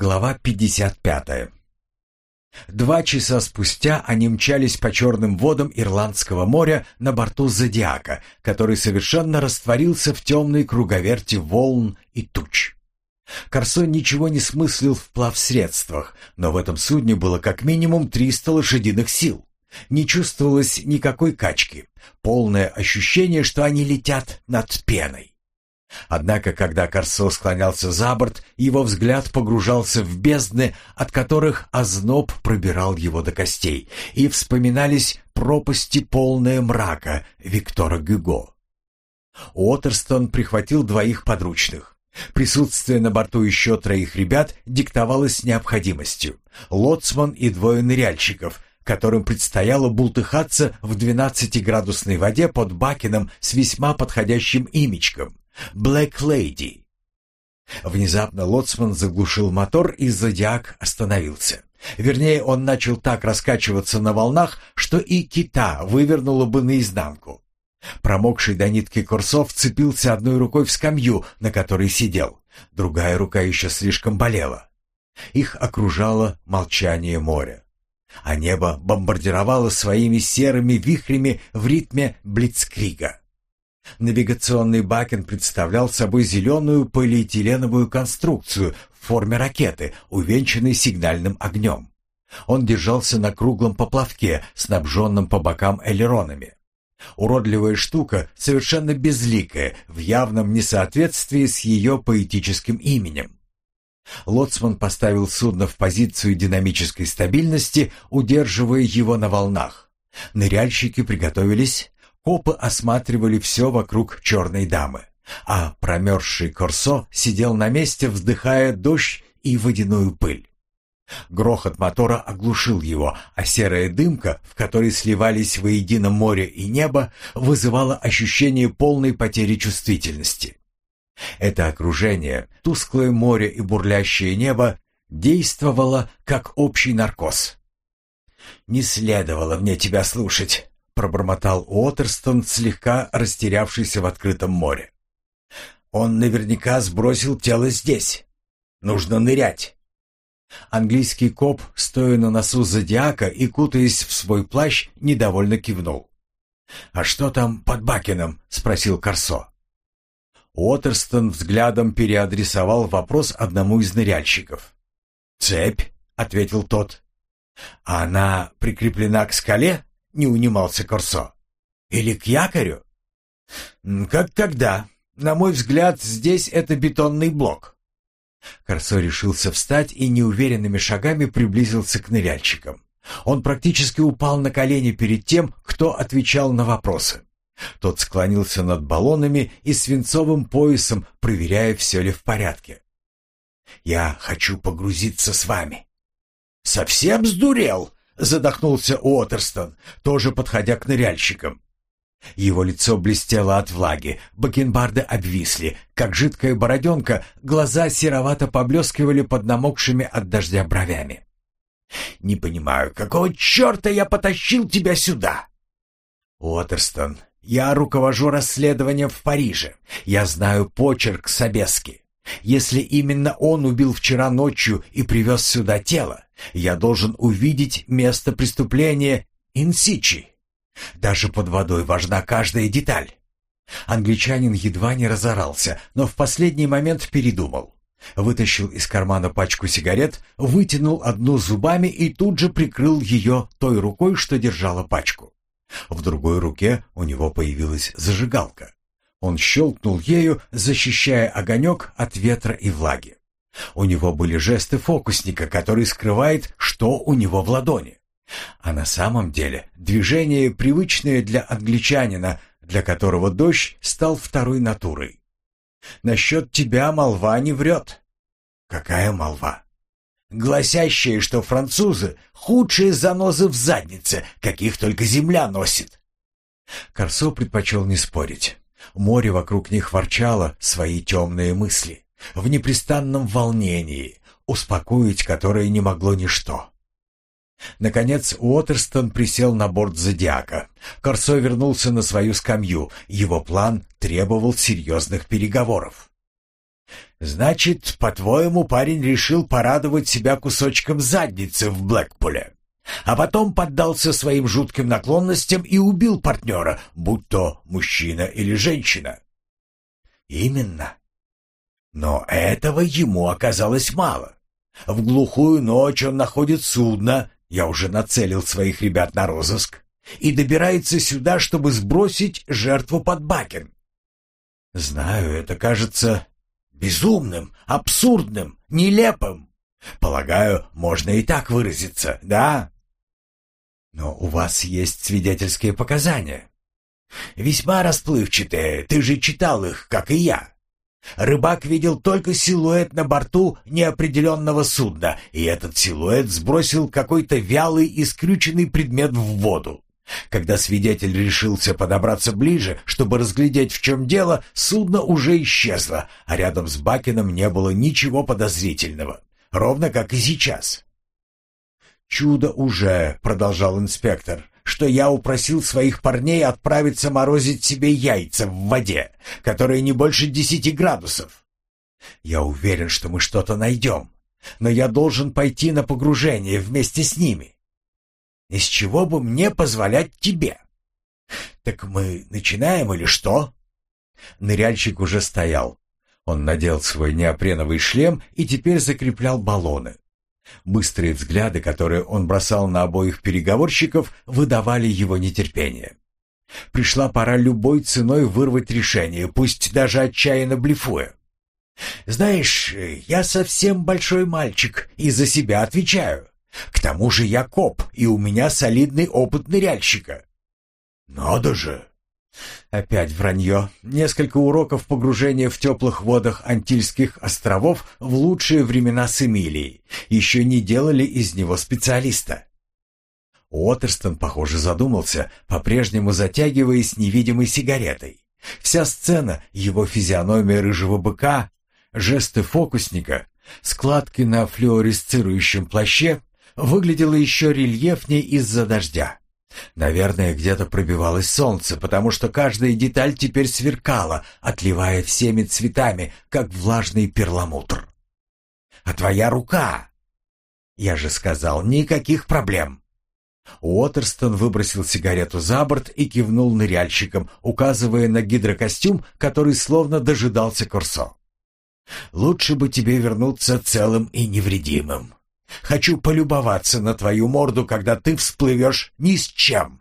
Глава 55. Два часа спустя они мчались по черным водам Ирландского моря на борту «Зодиака», который совершенно растворился в темной круговерти волн и туч. Корсо ничего не смыслил в плавсредствах, но в этом судне было как минимум 300 лошадиных сил. Не чувствовалось никакой качки, полное ощущение, что они летят над пеной. Однако, когда Корсо склонялся за борт, его взгляд погружался в бездны, от которых озноб пробирал его до костей, и вспоминались пропасти полные мрака Виктора Гюго. Уотерстон прихватил двоих подручных. Присутствие на борту еще троих ребят диктовалось необходимостью. Лоцман и двое ныряльщиков, которым предстояло бултыхаться в 12-градусной воде под Бакином с весьма подходящим имечком Блэк Лейди. Внезапно лоцман заглушил мотор, и зодиак остановился. Вернее, он начал так раскачиваться на волнах, что и кита вывернуло бы наизнанку. Промокший до нитки Курсов цепился одной рукой в скамью, на которой сидел. Другая рука еще слишком болела. Их окружало молчание моря. А небо бомбардировало своими серыми вихрями в ритме блицкрига. Навигационный бакен представлял собой зеленую полиэтиленовую конструкцию в форме ракеты, увенчанной сигнальным огнем. Он держался на круглом поплавке, снабженном по бокам элеронами. Уродливая штука, совершенно безликая, в явном несоответствии с ее поэтическим именем. Лоцман поставил судно в позицию динамической стабильности, удерживая его на волнах. Ныряльщики приготовились Копы осматривали все вокруг черной дамы, а промерзший Корсо сидел на месте, вздыхая дождь и водяную пыль. Грохот мотора оглушил его, а серая дымка, в которой сливались воедино море и небо, вызывала ощущение полной потери чувствительности. Это окружение, тусклое море и бурлящее небо, действовало как общий наркоз. «Не следовало мне тебя слушать», пробормотал Уотерстон, слегка растерявшийся в открытом море. «Он наверняка сбросил тело здесь. Нужно нырять». Английский коп, стоя на носу зодиака и кутаясь в свой плащ, недовольно кивнул. «А что там под Бакином?» — спросил Корсо. Уотерстон взглядом переадресовал вопрос одному из ныряльщиков. «Цепь», — ответил тот. «А она прикреплена к скале?» — не унимался Корсо. «Или к якорю?» «Как когда? На мой взгляд, здесь это бетонный блок». Корсо решился встать и неуверенными шагами приблизился к ныряльщикам. Он практически упал на колени перед тем, кто отвечал на вопросы. Тот склонился над баллонами и свинцовым поясом, проверяя, все ли в порядке. «Я хочу погрузиться с вами». «Совсем сдурел?» Задохнулся Уотерстон, тоже подходя к ныряльщикам. Его лицо блестело от влаги, бакенбарды обвисли, как жидкая бороденка, глаза серовато поблескивали под намокшими от дождя бровями. «Не понимаю, какого черта я потащил тебя сюда?» «Уотерстон, я руковожу расследованием в Париже. Я знаю почерк Собески. Если именно он убил вчера ночью и привез сюда тело, я должен увидеть место преступления инсичи. Даже под водой важна каждая деталь. Англичанин едва не разорался, но в последний момент передумал. Вытащил из кармана пачку сигарет, вытянул одну зубами и тут же прикрыл ее той рукой, что держала пачку. В другой руке у него появилась зажигалка. Он щелкнул ею, защищая огонек от ветра и влаги. У него были жесты фокусника, который скрывает, что у него в ладони. А на самом деле движение, привычное для англичанина, для которого дождь стал второй натурой. Насчет тебя молва не врет. Какая молва? Гласящая, что французы — худшие занозы в заднице, каких только земля носит. Корсо предпочел не спорить. Море вокруг них ворчало свои темные мысли, в непрестанном волнении, успокоить которое не могло ничто. Наконец Уотерстон присел на борт «Зодиака». Корсо вернулся на свою скамью. Его план требовал серьезных переговоров. «Значит, по-твоему, парень решил порадовать себя кусочком задницы в Блэкпуле, а потом поддался своим жутким наклонностям и убил партнера, будь то мужчина или женщина?» «Именно. Но этого ему оказалось мало. В глухую ночь он находит судно, я уже нацелил своих ребят на розыск, и добирается сюда, чтобы сбросить жертву под бакен. Знаю, это кажется безумным, абсурдным, нелепым. Полагаю, можно и так выразиться, да? Но у вас есть свидетельские показания. Весьма расплывчатые, ты же читал их, как и я. Рыбак видел только силуэт на борту неопределенного судна, и этот силуэт сбросил какой-то вялый и скрюченный предмет в воду. Когда свидетель решился подобраться ближе, чтобы разглядеть, в чем дело, судно уже исчезло, а рядом с Бакином не было ничего подозрительного, ровно как и сейчас. «Чудо уже», — продолжал инспектор, что я упросил своих парней отправиться морозить себе яйца в воде, которая не больше десяти градусов. Я уверен, что мы что-то найдем, но я должен пойти на погружение вместе с ними. Из чего бы мне позволять тебе? Так мы начинаем или что? Ныряльщик уже стоял. Он надел свой неопреновый шлем и теперь закреплял баллоны. Быстрые взгляды, которые он бросал на обоих переговорщиков, выдавали его нетерпение. Пришла пора любой ценой вырвать решение, пусть даже отчаянно блефуя. «Знаешь, я совсем большой мальчик и за себя отвечаю. К тому же я коп, и у меня солидный опыт ныряльщика». «Надо же! Опять вранье. Несколько уроков погружения в теплых водах Антильских островов в лучшие времена с Эмилией. Еще не делали из него специалиста. Уоттерстон, похоже, задумался, по-прежнему затягиваясь невидимой сигаретой. Вся сцена, его физиономия рыжего быка, жесты фокусника, складки на флуоресцирующем плаще выглядела еще рельефнее из-за дождя. Наверное, где-то пробивалось солнце, потому что каждая деталь теперь сверкала, отливая всеми цветами, как влажный перламутр. «А твоя рука?» «Я же сказал, никаких проблем!» Уотерстон выбросил сигарету за борт и кивнул ныряльщикам, указывая на гидрокостюм, который словно дожидался Курсо. «Лучше бы тебе вернуться целым и невредимым». Хочу полюбоваться на твою морду, когда ты всплывешь ни с чем.